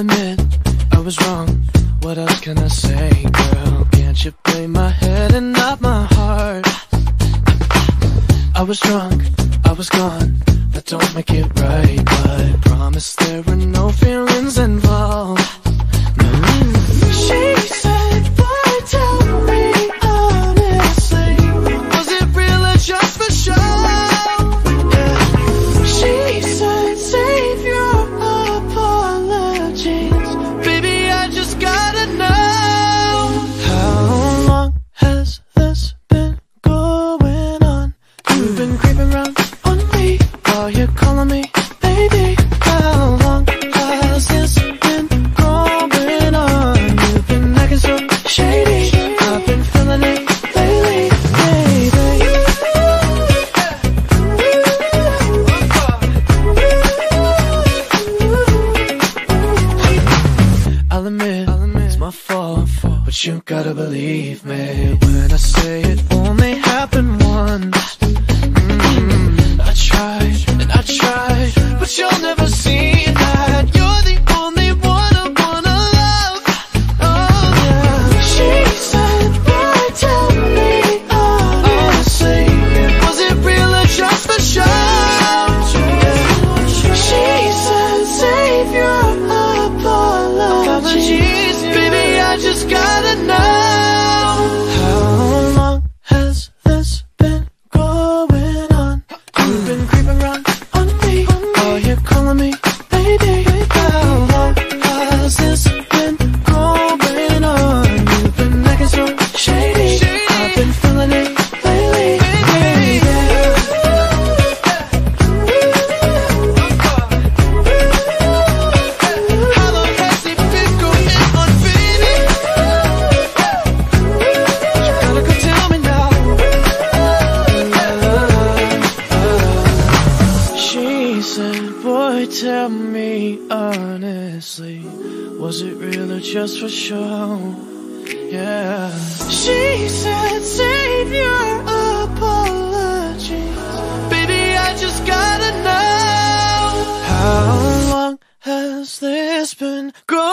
admit I was wrong. What else can I say, girl? Can't you blame my head and not my heart? I was drunk, I was gone. That don't make it right, but I promise there were no you gotta believe me. When I say it only Been creeping tell me honestly, was it real or just for show? Yeah. She said, save your apologies. Baby, I just gotta know. How long has this been going